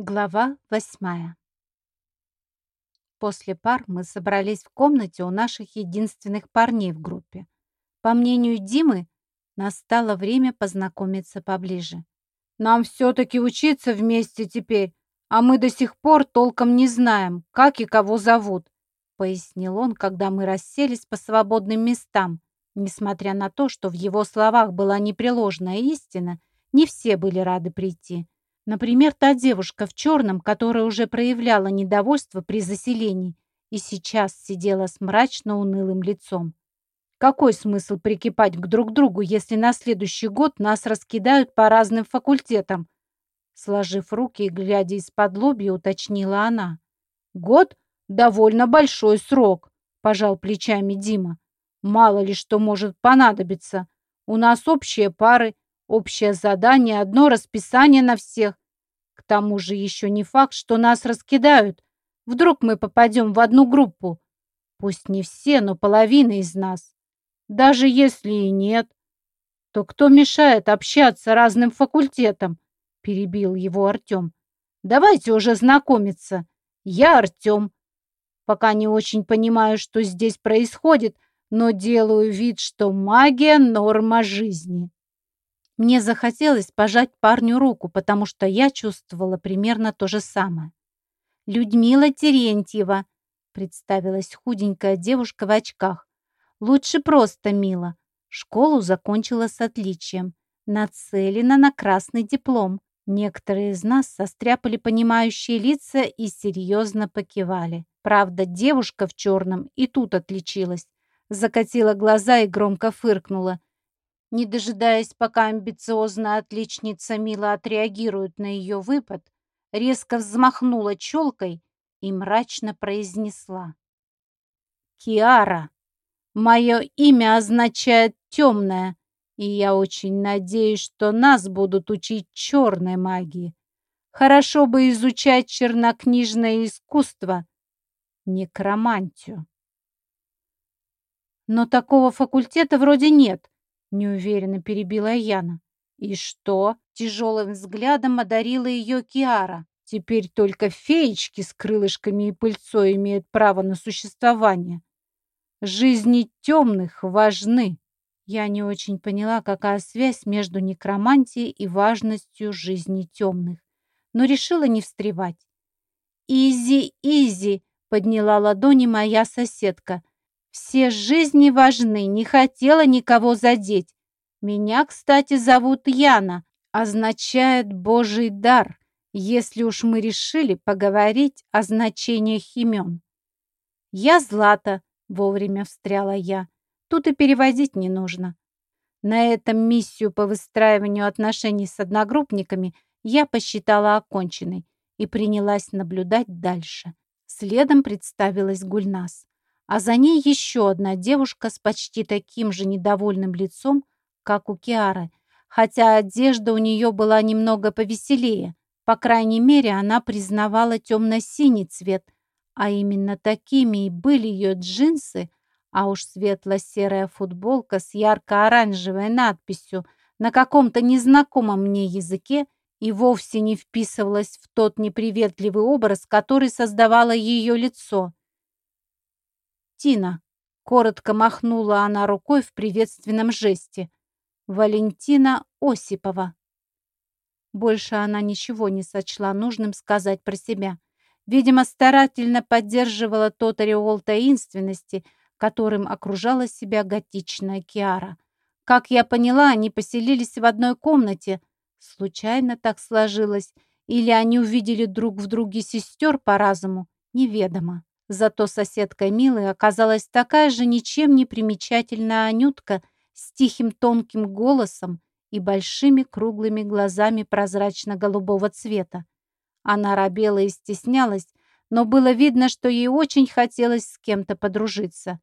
Глава восьмая После пар мы собрались в комнате у наших единственных парней в группе. По мнению Димы, настало время познакомиться поближе. «Нам все-таки учиться вместе теперь, а мы до сих пор толком не знаем, как и кого зовут», пояснил он, когда мы расселись по свободным местам. Несмотря на то, что в его словах была непреложная истина, не все были рады прийти. Например, та девушка в черном, которая уже проявляла недовольство при заселении и сейчас сидела с мрачно-унылым лицом. Какой смысл прикипать к друг другу, если на следующий год нас раскидают по разным факультетам? Сложив руки и глядя из-под лобья, уточнила она. Год — довольно большой срок, пожал плечами Дима. Мало ли что может понадобиться. У нас общие пары, общее задание, одно расписание на всех. К тому же еще не факт, что нас раскидают. Вдруг мы попадем в одну группу. Пусть не все, но половина из нас. Даже если и нет, то кто мешает общаться разным факультетам? Перебил его Артем. Давайте уже знакомиться. Я Артем. Пока не очень понимаю, что здесь происходит, но делаю вид, что магия — норма жизни. Мне захотелось пожать парню руку, потому что я чувствовала примерно то же самое. «Людмила Терентьева», — представилась худенькая девушка в очках. «Лучше просто Мила. Школу закончила с отличием. Нацелена на красный диплом. Некоторые из нас состряпали понимающие лица и серьезно покивали. Правда, девушка в черном и тут отличилась. Закатила глаза и громко фыркнула. Не дожидаясь, пока амбициозная отличница Мила отреагирует на ее выпад, резко взмахнула челкой и мрачно произнесла. «Киара, мое имя означает «темное», и я очень надеюсь, что нас будут учить черной магии. Хорошо бы изучать чернокнижное искусство, некромантию. Но такого факультета вроде нет, Неуверенно перебила Яна. И что? Тяжелым взглядом одарила ее Киара. Теперь только феечки с крылышками и пыльцой имеют право на существование. Жизни темных важны. Я не очень поняла, какая связь между некромантией и важностью жизни темных, но решила не встревать. «Изи, изи!» — подняла ладони моя соседка. Все жизни важны, не хотела никого задеть. Меня, кстати, зовут Яна, означает «божий дар», если уж мы решили поговорить о значениях имен. «Я Злата», — вовремя встряла я. «Тут и переводить не нужно». На этом миссию по выстраиванию отношений с одногруппниками я посчитала оконченной и принялась наблюдать дальше. Следом представилась Гульнас а за ней еще одна девушка с почти таким же недовольным лицом, как у Киары, хотя одежда у нее была немного повеселее. По крайней мере, она признавала темно-синий цвет, а именно такими и были ее джинсы, а уж светло-серая футболка с ярко-оранжевой надписью на каком-то незнакомом мне языке и вовсе не вписывалась в тот неприветливый образ, который создавало ее лицо. Валентина!» Коротко махнула она рукой в приветственном жесте. «Валентина Осипова». Больше она ничего не сочла нужным сказать про себя. Видимо, старательно поддерживала тот ореол таинственности, которым окружала себя готичная Киара. Как я поняла, они поселились в одной комнате. Случайно так сложилось. Или они увидели друг в друге сестер по разуму, неведомо. Зато соседка Милы оказалась такая же ничем не примечательная Анютка с тихим тонким голосом и большими круглыми глазами прозрачно-голубого цвета. Она робела и стеснялась, но было видно, что ей очень хотелось с кем-то подружиться.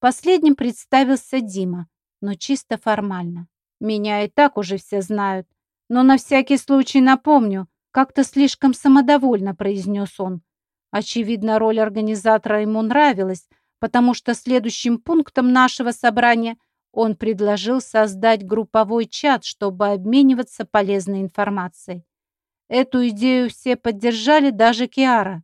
Последним представился Дима, но чисто формально. Меня и так уже все знают, но на всякий случай напомню, как-то слишком самодовольно произнес он. Очевидно, роль организатора ему нравилась, потому что следующим пунктом нашего собрания он предложил создать групповой чат, чтобы обмениваться полезной информацией. Эту идею все поддержали, даже Киара.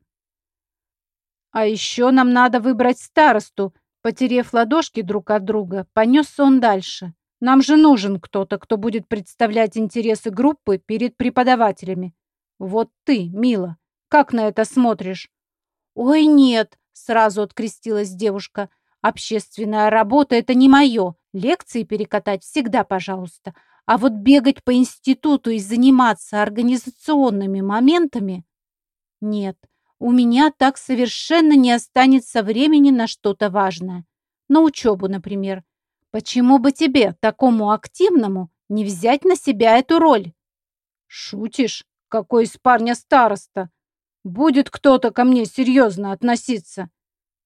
А еще нам надо выбрать старосту. Потерев ладошки друг от друга, понесся он дальше. Нам же нужен кто-то, кто будет представлять интересы группы перед преподавателями. Вот ты, Мила, как на это смотришь? Ой, нет, сразу открестилась девушка. Общественная работа — это не мое. Лекции перекатать всегда, пожалуйста. А вот бегать по институту и заниматься организационными моментами... Нет, у меня так совершенно не останется времени на что-то важное. На учебу, например. Почему бы тебе, такому активному, не взять на себя эту роль? Шутишь? Какой из парня староста? Будет кто-то ко мне серьезно относиться?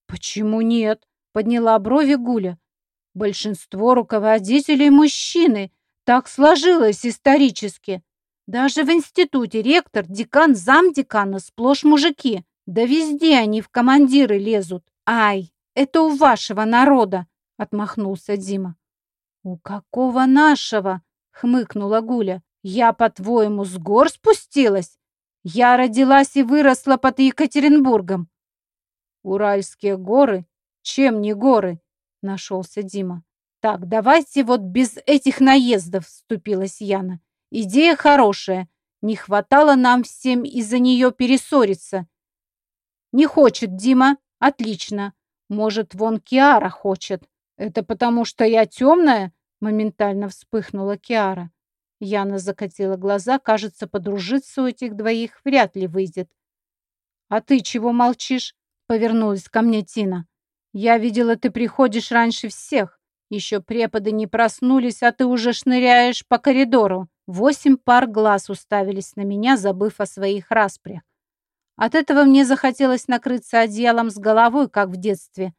Почему нет? Подняла брови Гуля. Большинство руководителей мужчины. Так сложилось исторически. Даже в институте ректор, декан, замдекана сплошь мужики. Да везде они в командиры лезут. Ай, это у вашего народа, отмахнулся Дима. У какого нашего? хмыкнула Гуля. Я, по-твоему, с гор спустилась? Я родилась и выросла под Екатеринбургом. Уральские горы? Чем не горы? Нашелся Дима. Так, давайте вот без этих наездов, вступилась Яна. Идея хорошая. Не хватало нам всем из-за нее перессориться. Не хочет Дима. Отлично. Может, вон Киара хочет. Это потому, что я темная? Моментально вспыхнула Киара. Яна закатила глаза. Кажется, подружиться у этих двоих вряд ли выйдет. «А ты чего молчишь?» — повернулась ко мне Тина. «Я видела, ты приходишь раньше всех. Еще преподы не проснулись, а ты уже шныряешь по коридору». Восемь пар глаз уставились на меня, забыв о своих распрях. От этого мне захотелось накрыться одеялом с головой, как в детстве.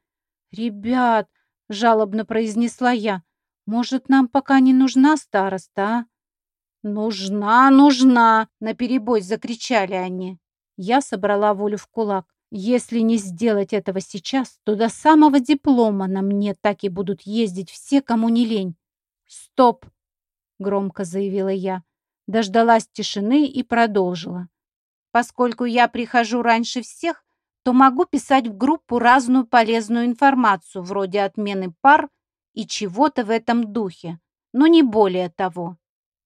«Ребят!» — жалобно произнесла я. «Может, нам пока не нужна староста, а?» «Нужна, нужна!» — наперебой закричали они. Я собрала волю в кулак. Если не сделать этого сейчас, то до самого диплома на мне так и будут ездить все, кому не лень. «Стоп!» — громко заявила я. Дождалась тишины и продолжила. «Поскольку я прихожу раньше всех, то могу писать в группу разную полезную информацию, вроде отмены пар и чего-то в этом духе, но не более того.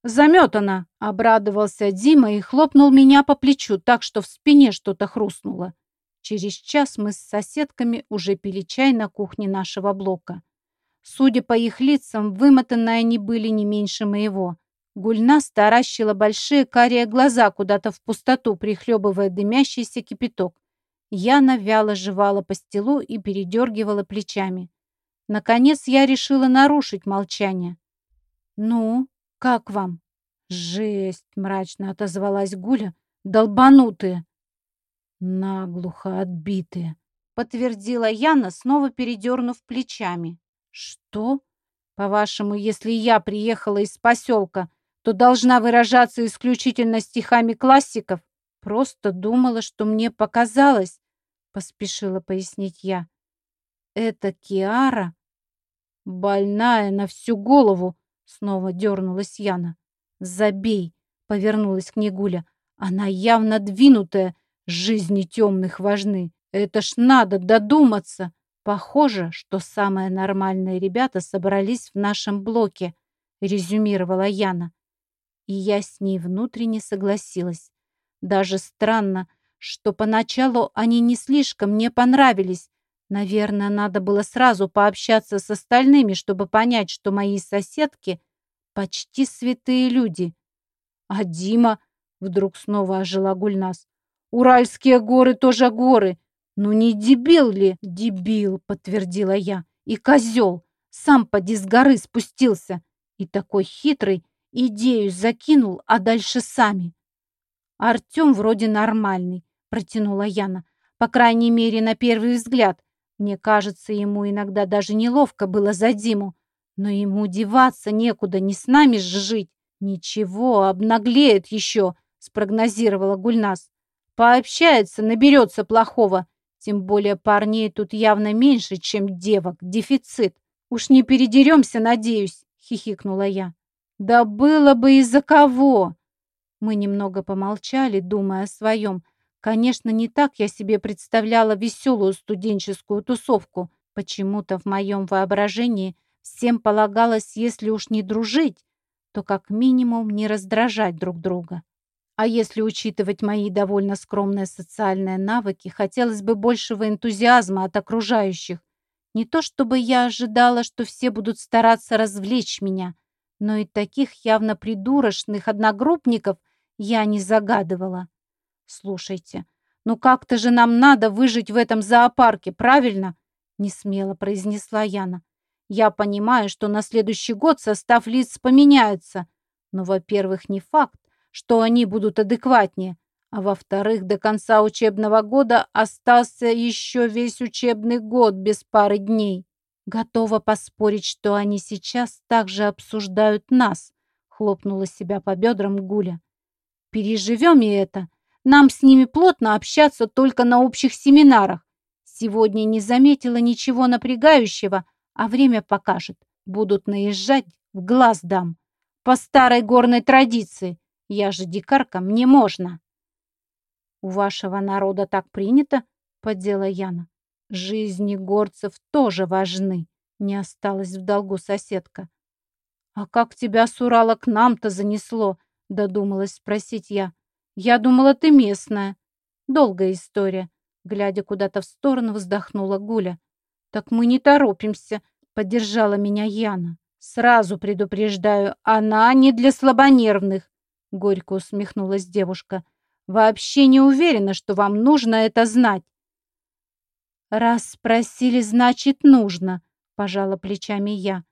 «Заметана!» — обрадовался Дима и хлопнул меня по плечу так, что в спине что-то хрустнуло. Через час мы с соседками уже пили чай на кухне нашего блока. Судя по их лицам, вымотанные они были не меньше моего. Гульна старащила большие карие глаза куда-то в пустоту, прихлебывая дымящийся кипяток. Яна вяло жевала по стелу и передергивала плечами. Наконец я решила нарушить молчание. «Ну, «Как вам?» «Жесть!» — мрачно отозвалась Гуля. «Долбанутые!» «Наглухо отбитые!» — подтвердила Яна, снова передернув плечами. «Что? По-вашему, если я приехала из поселка, то должна выражаться исключительно стихами классиков? Просто думала, что мне показалось», — поспешила пояснить я. «Это Киара, больная на всю голову, Снова дернулась Яна. «Забей!» — повернулась к ней. «Она явно двинутая. Жизни темных важны. Это ж надо додуматься!» «Похоже, что самые нормальные ребята собрались в нашем блоке», — резюмировала Яна. И я с ней внутренне согласилась. Даже странно, что поначалу они не слишком мне понравились. Наверное, надо было сразу пообщаться с остальными, чтобы понять, что мои соседки почти святые люди. А Дима вдруг снова ожила Гульнас. Уральские горы тоже горы. Ну не дебил ли? Дебил, подтвердила я. И козел. Сам поди с горы спустился. И такой хитрый идею закинул, а дальше сами. Артем вроде нормальный, протянула Яна. По крайней мере, на первый взгляд. Мне кажется, ему иногда даже неловко было за Диму. Но ему деваться некуда, не с нами же жить. Ничего, обнаглеет еще, спрогнозировала Гульнас. Пообщается, наберется плохого. Тем более парней тут явно меньше, чем девок. Дефицит. Уж не передеремся, надеюсь, хихикнула я. Да было бы из-за кого. Мы немного помолчали, думая о своем. Конечно, не так я себе представляла веселую студенческую тусовку. Почему-то в моем воображении всем полагалось, если уж не дружить, то как минимум не раздражать друг друга. А если учитывать мои довольно скромные социальные навыки, хотелось бы большего энтузиазма от окружающих. Не то чтобы я ожидала, что все будут стараться развлечь меня, но и таких явно придурочных одногруппников я не загадывала. «Слушайте, ну как-то же нам надо выжить в этом зоопарке, правильно?» несмело произнесла Яна. «Я понимаю, что на следующий год состав лиц поменяется, но, во-первых, не факт, что они будут адекватнее, а во-вторых, до конца учебного года остался еще весь учебный год без пары дней. Готова поспорить, что они сейчас также обсуждают нас, хлопнула себя по бедрам Гуля. Переживем и это. Нам с ними плотно общаться только на общих семинарах. Сегодня не заметила ничего напрягающего, а время покажет. Будут наезжать, в глаз дам. По старой горной традиции. Я же дикарка, мне можно. У вашего народа так принято, поддела Яна. Жизни горцев тоже важны. Не осталась в долгу соседка. А как тебя с Урала к нам-то занесло? Додумалась спросить я. Я думала, ты местная. Долгая история. Глядя куда-то в сторону, вздохнула Гуля. Так мы не торопимся, поддержала меня Яна. Сразу предупреждаю, она не для слабонервных. Горько усмехнулась девушка. Вообще не уверена, что вам нужно это знать. Раз спросили, значит, нужно, пожала плечами я.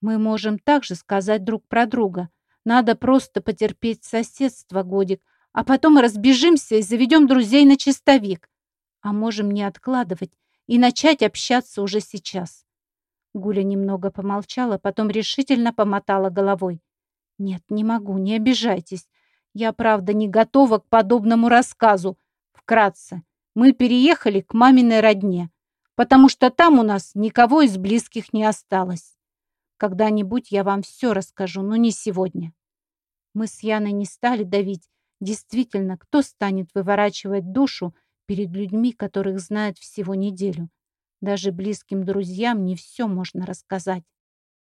Мы можем также сказать друг про друга. Надо просто потерпеть соседство годик, а потом разбежимся и заведем друзей на чистовик. А можем не откладывать и начать общаться уже сейчас. Гуля немного помолчала, потом решительно помотала головой. «Нет, не могу, не обижайтесь. Я, правда, не готова к подобному рассказу. Вкратце, мы переехали к маминой родне, потому что там у нас никого из близких не осталось. Когда-нибудь я вам все расскажу, но не сегодня. Мы с Яной не стали давить. Действительно, кто станет выворачивать душу перед людьми, которых знает всего неделю? Даже близким друзьям не все можно рассказать.